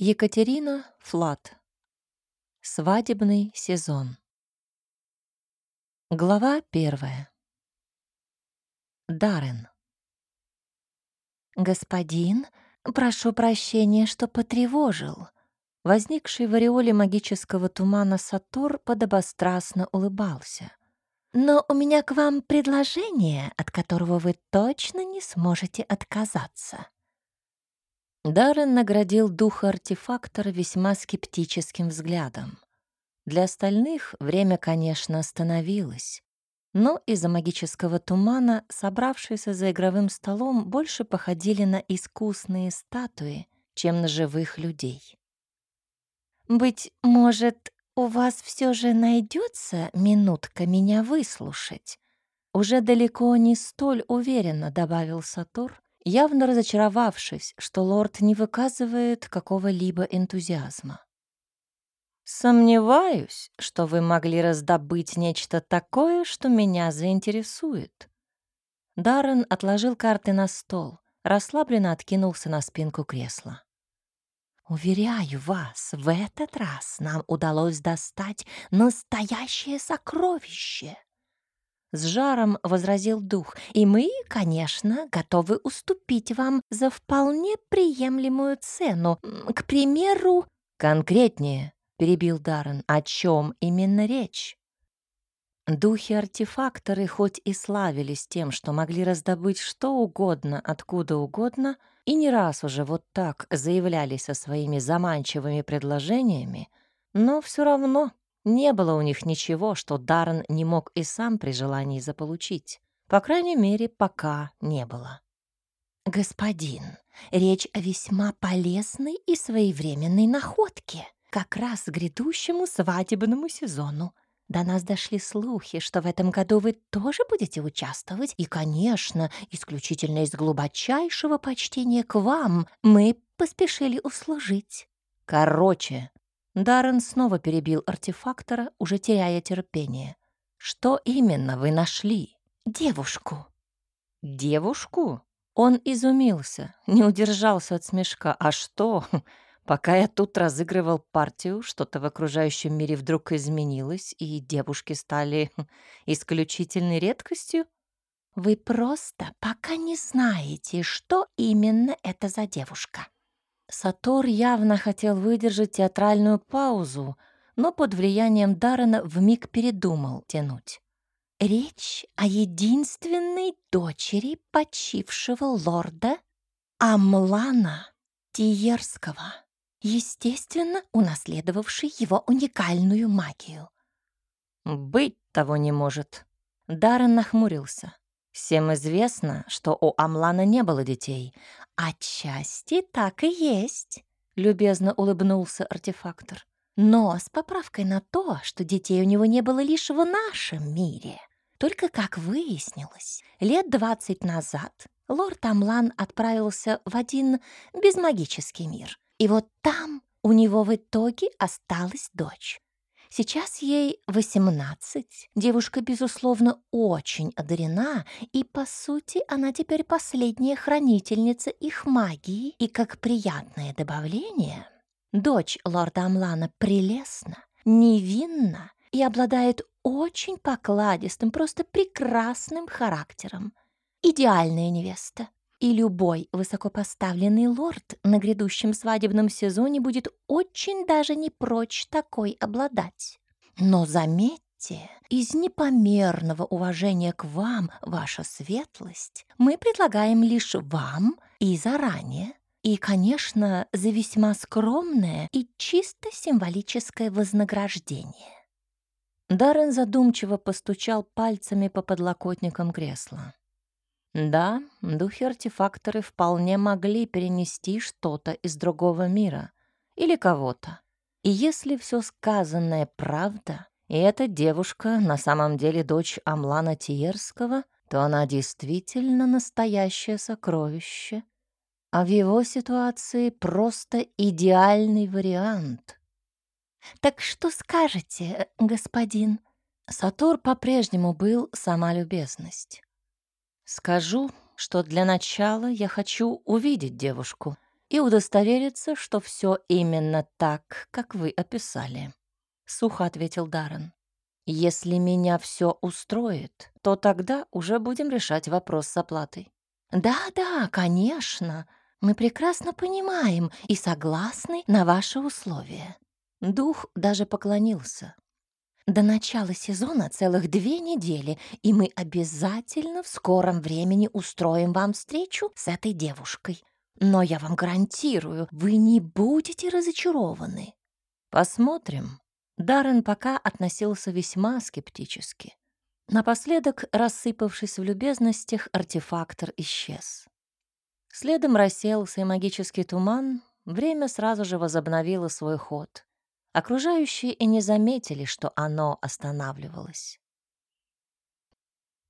Екатерина Флат. Свадебный сезон. Глава первая. Даррен. «Господин, прошу прощения, что потревожил». Возникший в ореоле магического тумана Сатур подобострастно улыбался. «Но у меня к вам предложение, от которого вы точно не сможете отказаться». Даррен наградил духа артефактора весьма скептическим взглядом. Для остальных время, конечно, остановилось. Но из-за магического тумана собравшиеся за игровым столом больше походили на искусные статуи, чем на живых людей. «Быть может, у вас все же найдется минутка меня выслушать?» Уже далеко не столь уверенно добавил Сатур, явно разочаровавшись, что лорд не выказывает какого-либо энтузиазма. «Сомневаюсь, что вы могли раздобыть нечто такое, что меня заинтересует». Даррен отложил карты на стол, расслабленно откинулся на спинку кресла. «Уверяю вас, в этот раз нам удалось достать настоящее сокровище!» С жаром возразил дух. «И мы, конечно, готовы уступить вам за вполне приемлемую цену. К примеру...» «Конкретнее», — перебил Даррен, — «о чем именно речь?» Духи-артефакторы хоть и славились тем, что могли раздобыть что угодно, откуда угодно, и не раз уже вот так заявлялись со своими заманчивыми предложениями, но все равно не было у них ничего, что Даррен не мог и сам при желании заполучить. По крайней мере, пока не было. «Господин, речь о весьма полезной и своевременной находке, как раз к грядущему свадебному сезону. До нас дошли слухи, что в этом году вы тоже будете участвовать, и, конечно, исключительно из глубочайшего почтения к вам мы поспешили услужить». «Короче, Даррен снова перебил артефактора, уже теряя терпение. «Что именно вы нашли?» «Девушку». «Девушку?» Он изумился, не удержался от смешка. «А что? Пока я тут разыгрывал партию, что-то в окружающем мире вдруг изменилось, и девушки стали исключительной редкостью?» «Вы просто пока не знаете, что именно это за девушка». Сатор явно хотел выдержать театральную паузу, но под влиянием Даррена вмиг передумал тянуть. Речь о единственной дочери почившего лорда Амлана Тиерского, естественно, унаследовавшей его уникальную магию. «Быть того не может». Даррен нахмурился. Всем известно, что у Амлана не было детей. Отчасти так и есть, любезно улыбнулся артефактор. Но с поправкой на то, что детей у него не было лишь в нашем мире. Только, как выяснилось, лет двадцать назад лорд Амлан отправился в один безмагический мир. И вот там у него в итоге осталась дочь. Сейчас ей 18. Девушка, безусловно, очень одарена, и, по сути, она теперь последняя хранительница их магии. И как приятное добавление, дочь лорда Амлана прелестна, невинна и обладает очень покладистым, просто прекрасным характером. Идеальная невеста. И любой высокопоставленный лорд на грядущем свадебном сезоне будет очень даже не прочь такой обладать. Но заметьте, из непомерного уважения к вам, ваша светлость, мы предлагаем лишь вам и заранее, и, конечно, за весьма скромное и чисто символическое вознаграждение. Даррен задумчиво постучал пальцами по подлокотникам кресла. Да, духи-артефакторы вполне могли перенести что-то из другого мира или кого-то. И если все сказанное правда, и эта девушка на самом деле дочь Амлана Тиерского, то она действительно настоящее сокровище. А в его ситуации просто идеальный вариант. «Так что скажете, господин?» Сатур по-прежнему был сама любезность. Скажу, что для начала я хочу увидеть девушку. и удостовериться, что все именно так, как вы описали», — сухо ответил Даррен. «Если меня все устроит, то тогда уже будем решать вопрос с оплатой». «Да-да, конечно. Мы прекрасно понимаем и согласны на ваши условия». Дух даже поклонился. До начала сезона целых две недели, и мы обязательно в скором времени устроим вам встречу с этой девушкой. Но я вам гарантирую, вы не будете разочарованы. Посмотрим. Даррен пока относился весьма скептически. Напоследок, рассыпавшись в любезностях, артефактор исчез. Следом рассеялся и магический туман, время сразу же возобновило свой ход. Окружающие и не заметили, что оно останавливалось.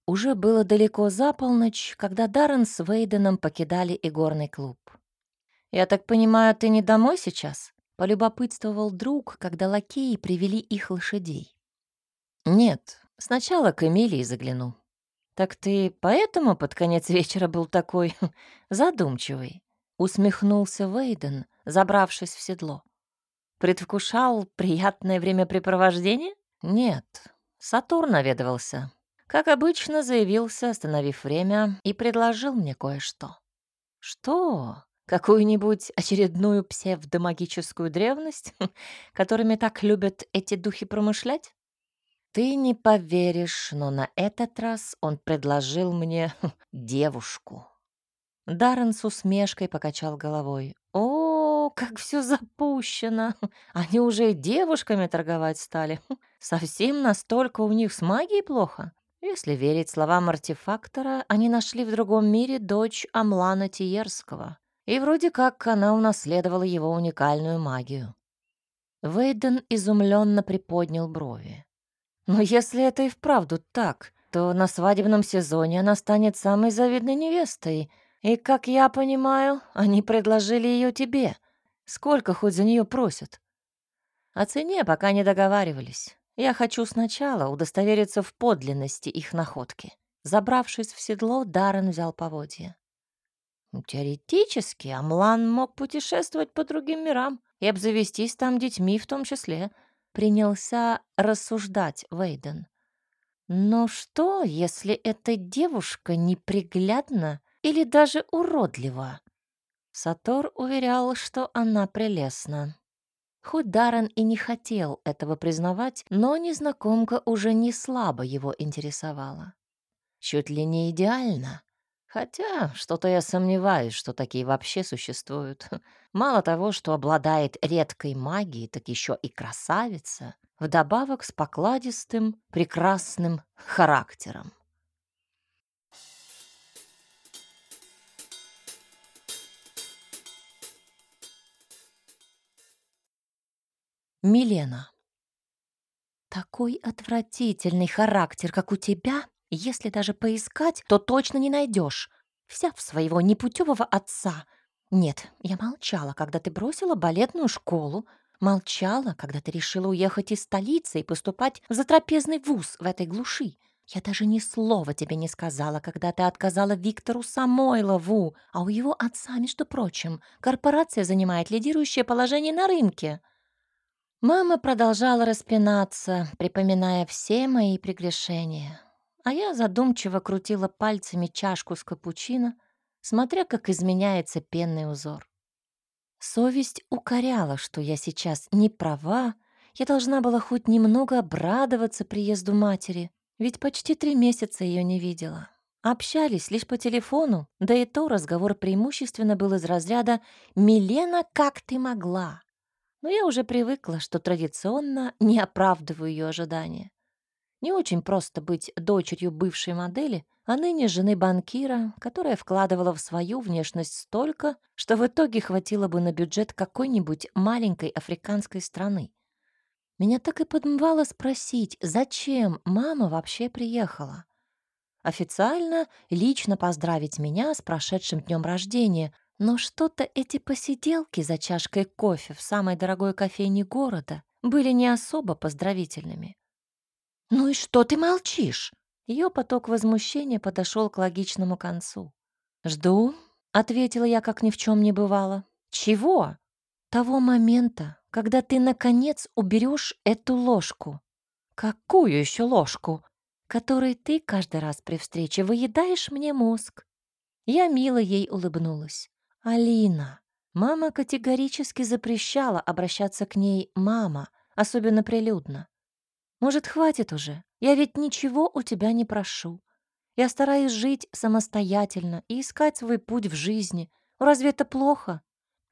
Уже было далеко за полночь, когда Даррен с Вейденом покидали игорный клуб. «Я так понимаю, ты не домой сейчас?» — полюбопытствовал друг, когда лакеи привели их лошадей. «Нет, сначала к Эмилии загляну». «Так ты поэтому под конец вечера был такой задумчивый?» — усмехнулся Вейден, забравшись в седло. «Предвкушал приятное времяпрепровождение?» «Нет, Сатурн наведывался, как обычно, заявился, остановив время, и предложил мне кое-что. «Что? Какую-нибудь очередную псевдомагическую древность, которыми так любят эти духи промышлять?» «Ты не поверишь, но на этот раз он предложил мне девушку». Даррен с усмешкой покачал головой. «О, как все запущено! Они уже и девушками торговать стали. Совсем настолько у них с магией плохо?» Если верить словам артефактора, они нашли в другом мире дочь Амлана Тиерского, и вроде как она унаследовала его уникальную магию. Вейден изумленно приподнял брови. Но если это и вправду так, то на свадебном сезоне она станет самой завидной невестой. И, как я понимаю, они предложили ее тебе. Сколько хоть за нее просят? О цене пока не договаривались. Я хочу сначала удостовериться в подлинности их находки. Забравшись в седло, Даррен взял поводья. Теоретически Амлан мог путешествовать по другим мирам и обзавестись там детьми в том числе. Принялся рассуждать Вейден. Но что, если эта девушка неприглядна или даже уродлива? Сатор уверял, что она прелестна. Хоть Даррен и не хотел этого признавать, но незнакомка уже не слабо его интересовала. Чуть ли не идеально. Хотя что-то я сомневаюсь, что такие вообще существуют. Мало того, что обладает редкой магией, так еще и красавица, вдобавок с покладистым, прекрасным характером. Милена. Такой отвратительный характер, как у тебя, если даже поискать, то точно не найдешь. Вся в своего непутевого отца. Нет, я молчала, когда ты бросила балетную школу, молчала, когда ты решила уехать из столицы и поступать в затрапезный вуз в этой глуши. Я даже ни слова тебе не сказала, когда ты отказала Виктору Самойлову, а у его отца, между прочим, корпорация занимает лидирующее положение на рынке. Мама продолжала распинаться, припоминая все мои прегрешения, а я задумчиво крутила пальцами чашку с капучино, смотря, как изменяется пенный узор. Совесть укоряла, что я сейчас не права, я должна была хоть немного обрадоваться приезду матери, ведь почти три месяца ее не видела. Общались лишь по телефону, да и то разговор преимущественно был из разряда «Милена, как ты могла?» Но я уже привыкла, что традиционно не оправдываю ее ожидания. Не очень просто быть дочерью бывшей модели, а ныне жены банкира, которая вкладывала в свою внешность столько, что в итоге хватило бы на бюджет какой-нибудь маленькой африканской страны. Меня так и подмывало спросить, зачем мама вообще приехала. Официально лично поздравить меня с прошедшим днем рождения — но что-то эти посиделки за чашкой кофе в самой дорогой кофейне города были не особо поздравительными. «Ну и что ты молчишь?» Ее поток возмущения подошел к логичному концу. «Жду», — ответила я, как ни в чем не бывало. Чего? Того момента, когда ты, наконец, уберешь эту ложку. Какую еще ложку? Которой ты каждый раз при встрече выедаешь мне мозг. Я мило ей улыбнулась. Алина. Мама категорически запрещала обращаться к ней «мама», особенно прилюдно. Может, хватит уже? Я ведь ничего у тебя не прошу. Я стараюсь жить самостоятельно и искать свой путь в жизни. Разве это плохо?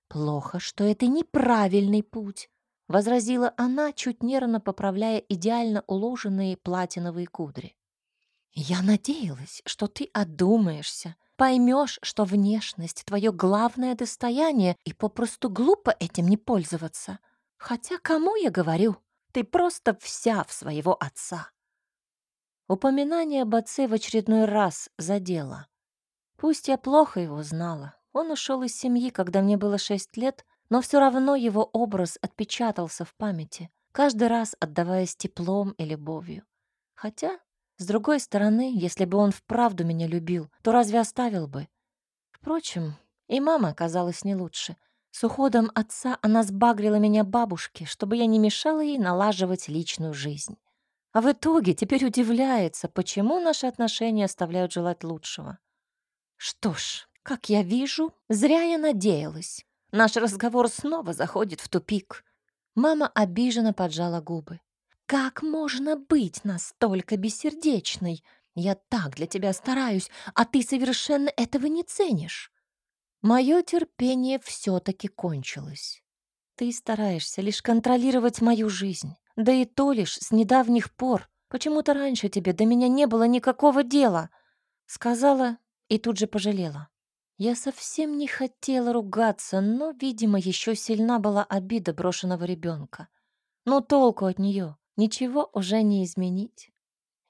Плохо, что это неправильный путь, возразила она, чуть нервно поправляя идеально уложенные платиновые кудри. Я надеялась, что ты одумаешься, поймешь, что внешность — твое главное достояние, и попросту глупо этим не пользоваться. Хотя кому я говорю? Ты просто вся в своего отца. Упоминание об отце в очередной раз задело. Пусть я плохо его знала. Он ушел из семьи, когда мне было шесть лет, но все равно его образ отпечатался в памяти, каждый раз отдаваясь теплом и любовью. Хотя, с другой стороны, если бы он вправду меня любил, то разве оставил бы? Впрочем, и мама оказалась не лучше. С уходом отца она сбагрила меня бабушке, чтобы я не мешала ей налаживать личную жизнь. А в итоге теперь удивляется, почему наши отношения оставляют желать лучшего. Что ж, как я вижу, зря я надеялась. Наш разговор снова заходит в тупик. Мама обиженно поджала губы. «Как можно быть настолько бессердечной? Я так для тебя стараюсь, а ты совершенно этого не ценишь». Мое терпение все-таки кончилось. Ты стараешься лишь контролировать мою жизнь. Да и то лишь с недавних пор. Почему-то раньше тебе до меня не было никакого дела. Сказала и тут же пожалела. Я совсем не хотела ругаться, но, видимо, еще сильна была обида брошенного ребенка. Но толку от нее ничего уже не изменить.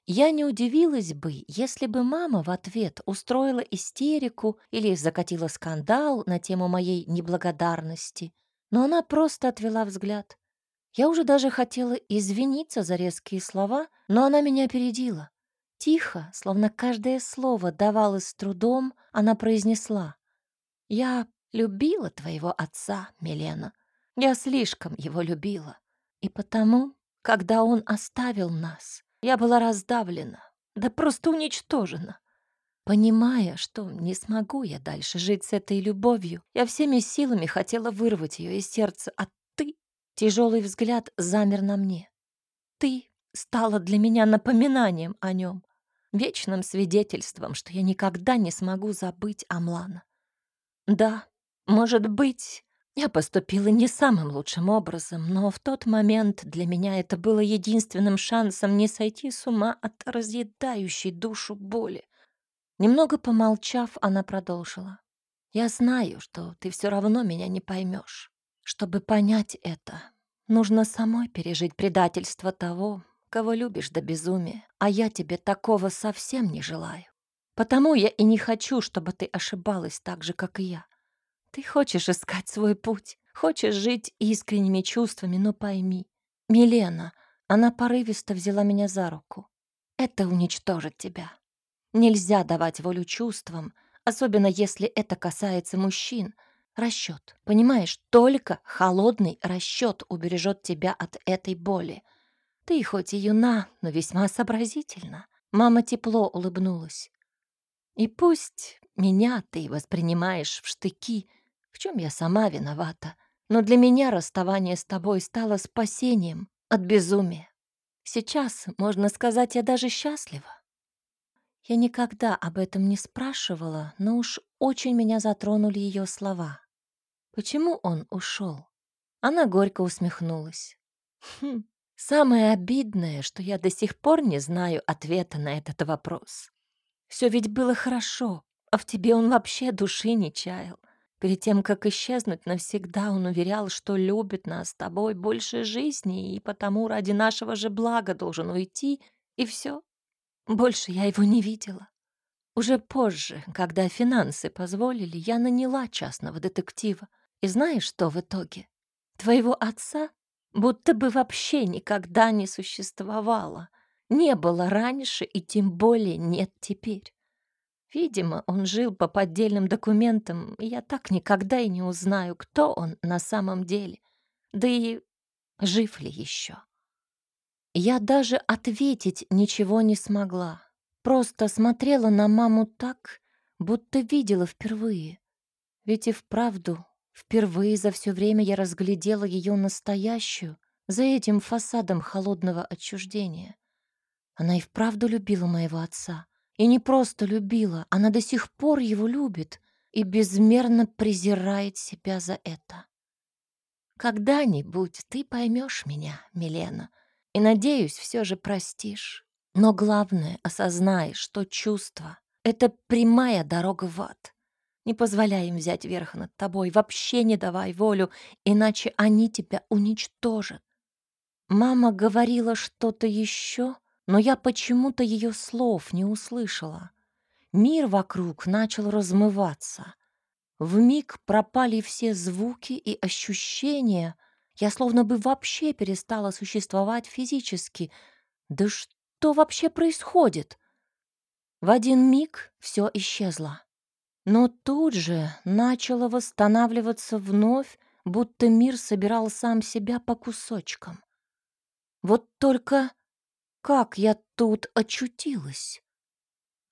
Я не удивилась бы, если бы мама в ответ устроила истерику или закатила скандал на тему моей неблагодарности, но она просто отвела взгляд. Я уже даже хотела извиниться за резкие слова, но она меня опередила. Тихо, словно каждое слово давалось с трудом, она произнесла. «Я любила твоего отца, Милена. Я слишком его любила. И потому, когда он оставил нас, я была раздавлена, да просто уничтожена. Понимая, что не смогу я дальше жить с этой любовью, я всеми силами хотела вырвать ее из сердца, а Тяжелый взгляд замер на мне. Ты стала для меня напоминанием о нем, вечным свидетельством, что я никогда не смогу забыть Амлана. Да, может быть, я поступила не самым лучшим образом, но в тот момент для меня это было единственным шансом не сойти с ума от разъедающей душу боли. Немного помолчав, она продолжила. «Я знаю, что ты все равно меня не поймешь. Чтобы понять это, нужно самой пережить предательство того, кого любишь до безумия, а я тебе такого совсем не желаю. Потому я и не хочу, чтобы ты ошибалась так же, как и я. Ты хочешь искать свой путь, хочешь жить искренними чувствами, но пойми, Милена, она порывисто взяла меня за руку. Это уничтожит тебя. Нельзя давать волю чувствам, особенно если это касается мужчин — Расчет, понимаешь, только холодный расчет убережет тебя от этой боли. Ты хоть и юна, но весьма сообразительна. Мама тепло улыбнулась. И пусть меня ты воспринимаешь в штыки, в чем я сама виновата, но для меня расставание с тобой стало спасением от безумия. Сейчас, можно сказать, я даже счастлива. Я никогда об этом не спрашивала, но уж очень меня затронули ее слова. Почему он ушел? Она горько усмехнулась. Хм, самое обидное, что я до сих пор не знаю ответа на этот вопрос. Все ведь было хорошо, а в тебе он вообще души не чаял. Перед тем, как исчезнуть навсегда, он уверял, что любит нас с тобой больше жизни, и потому ради нашего же блага должен уйти, и все. Больше я его не видела. Уже позже, когда финансы позволили, я наняла частного детектива. И знаешь, что в итоге? Твоего отца будто бы вообще никогда не существовало. Не было раньше и тем более нет теперь. Видимо, он жил по поддельным документам, и я так никогда и не узнаю, кто он на самом деле. Да и жив ли еще. Я даже ответить ничего не смогла. Просто смотрела на маму так, будто видела впервые. Ведь и вправду, впервые за все время я разглядела ее настоящую, за этим фасадом холодного отчуждения. Она и вправду любила моего отца. И не просто любила, она до сих пор его любит и безмерно презирает себя за это. Когда-нибудь ты поймешь меня, Милена, и, надеюсь, все же простишь. Но главное, осознаешь, что чувство — это прямая дорога в ад. Не позволяй им взять верх над тобой, вообще не давай волю, иначе они тебя уничтожат. Мама говорила что-то еще, но я почему-то ее слов не услышала. Мир вокруг начал размываться. В миг пропали все звуки и ощущения. Я словно бы вообще перестала существовать физически. Да что вообще происходит? В один миг все исчезло. Но тут же начало восстанавливаться вновь, будто мир собирал сам себя по кусочкам. Вот только как я тут очутилась?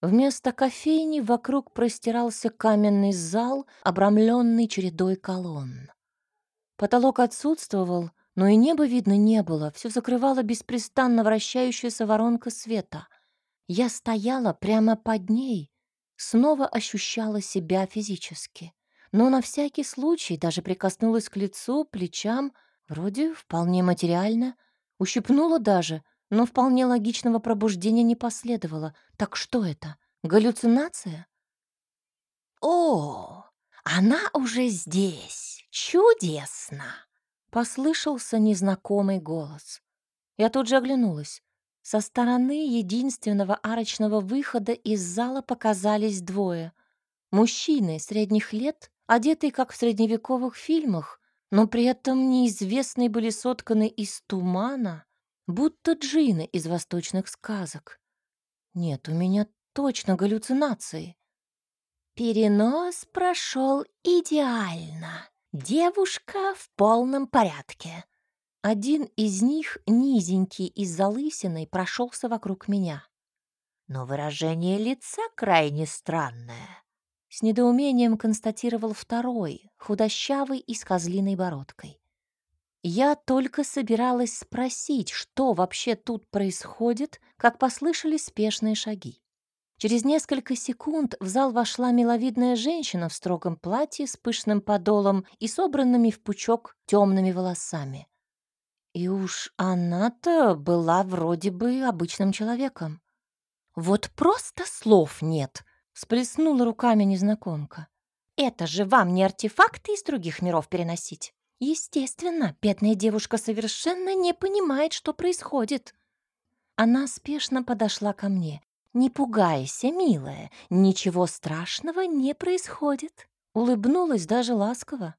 Вместо кофейни вокруг простирался каменный зал, обрамленный чередой колонн. Потолок отсутствовал, но и неба видно не было, все закрывала беспрестанно вращающаяся воронка света. Я стояла прямо под ней, снова ощущала себя физически, но на всякий случай даже прикоснулась к лицу, плечам, вроде вполне материально, ущипнула даже — но вполне логичного пробуждения не последовало. Так что это? Галлюцинация? «О, она уже здесь! Чудесно!» Послышался незнакомый голос. Я тут же оглянулась. Со стороны единственного арочного выхода из зала показались двое. Мужчины средних лет, одетые как в средневековых фильмах, но при этом неизвестные были сотканы из тумана, будто джины из восточных сказок. Нет, у меня точно галлюцинации. Перенос прошел идеально. Девушка в полном порядке. Один из них, низенький и с залысиной, прошелся вокруг меня. Но выражение лица крайне странное. С недоумением констатировал второй, худощавый и с козлиной бородкой. Я только собиралась спросить, что вообще тут происходит, как послышались спешные шаги. Через несколько секунд в зал вошла миловидная женщина в строгом платье с пышным подолом и собранными в пучок темными волосами. И уж она-то была вроде бы обычным человеком. «Вот просто слов нет!» — всплеснула руками незнакомка. «Это же вам не артефакты из других миров переносить!» Естественно, бедная девушка совершенно не понимает, что происходит. Она спешно подошла ко мне. «Не пугайся, милая, ничего страшного не происходит». Улыбнулась даже ласково.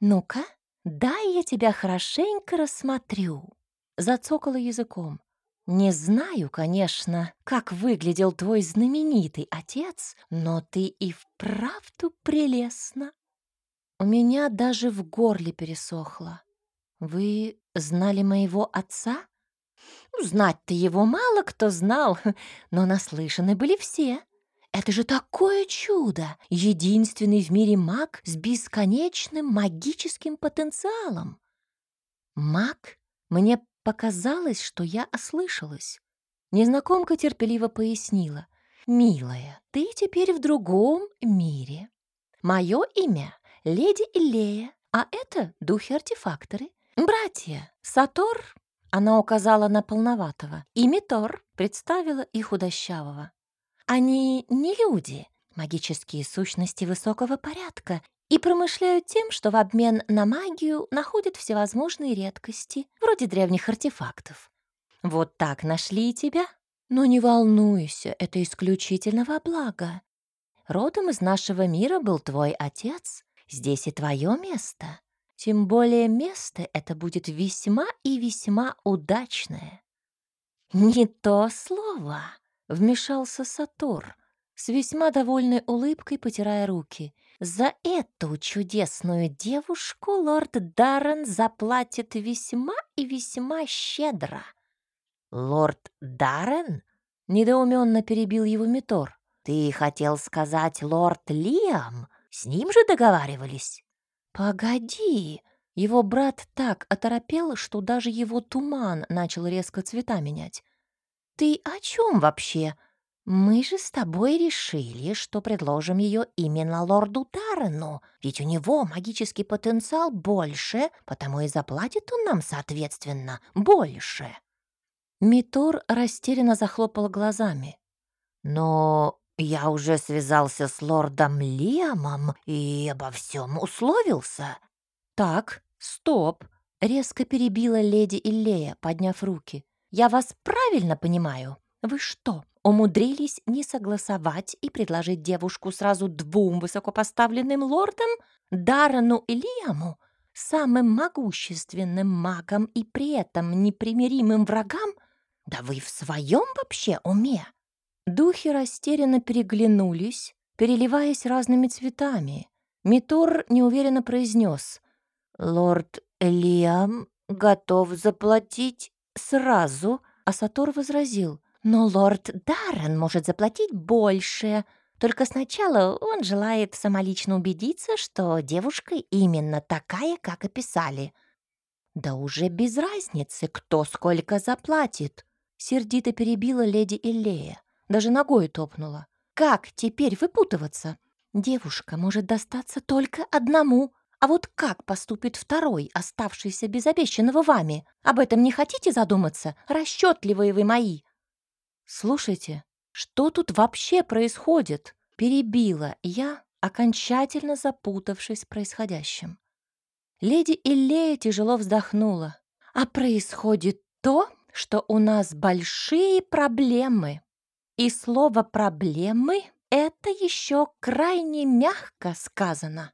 «Ну-ка, дай я тебя хорошенько рассмотрю». Зацокала языком. «Не знаю, конечно, как выглядел твой знаменитый отец, но ты и вправду прелестна». У меня даже в горле пересохло. Вы знали моего отца? Ну, знать-то его мало кто знал, но наслышаны были все. Это же такое чудо! Единственный в мире маг с бесконечным магическим потенциалом. Маг? Мне показалось, что я ослышалась. Незнакомка терпеливо пояснила. «Милая, ты теперь в другом мире. Мое имя леди Илея, а это духи-артефакторы. Братья, Сатор, она указала на полноватого, и Митор представила и худощавого. Они не люди, магические сущности высокого порядка, и промышляют тем, что в обмен на магию находят всевозможные редкости, вроде древних артефактов. Вот так нашли тебя. Но не волнуйся, это исключительно во благо. Родом из нашего мира был твой отец, Здесь и твое место. Тем более место это будет весьма и весьма удачное. Не то слово, вмешался Сатур. с весьма довольной улыбкой потирая руки. «За эту чудесную девушку лорд Даррен заплатит весьма и весьма щедро». «Лорд Даррен?» — недоуменно перебил его Митор. «Ты хотел сказать лорд Лиам? С ним же договаривались?» «Погоди!» Его брат так оторопел, что даже его туман начал резко цвета менять. «Ты о чем вообще? Мы же с тобой решили, что предложим ее именно лорду Тарену, ведь у него магический потенциал больше, потому и заплатит он нам, соответственно, больше». Митор растерянно захлопал глазами. «Но я уже связался с лордом Лиамом и обо всем условился». «Так, стоп!» — резко перебила леди Иллея, подняв руки. «Я вас правильно понимаю? Вы что, умудрились не согласовать и предложить девушку сразу двум высокопоставленным лордам, Дарану и Лиаму, самым могущественным магам и при этом непримиримым врагам? Да вы в своем вообще уме?» Духи растерянно переглянулись, переливаясь разными цветами. Митор неуверенно произнес «Лорд Лиам готов заплатить сразу», а Сатор возразил «Но лорд Даррен может заплатить больше, только сначала он желает самолично убедиться, что девушка именно такая, как описали». «Да уже без разницы, кто сколько заплатит», — сердито перебила леди Иллея, даже ногой топнула. «Как теперь выпутываться? Девушка может достаться только одному, а вот как поступит второй, оставшийся без обещанного вами? Об этом не хотите задуматься, расчетливые вы мои?» «Слушайте, что тут вообще происходит?» Перебила я, окончательно запутавшись в происходящем. Леди Иллея тяжело вздохнула. «А происходит то, что у нас большие проблемы. И слово «проблемы» — это еще крайне мягко сказано.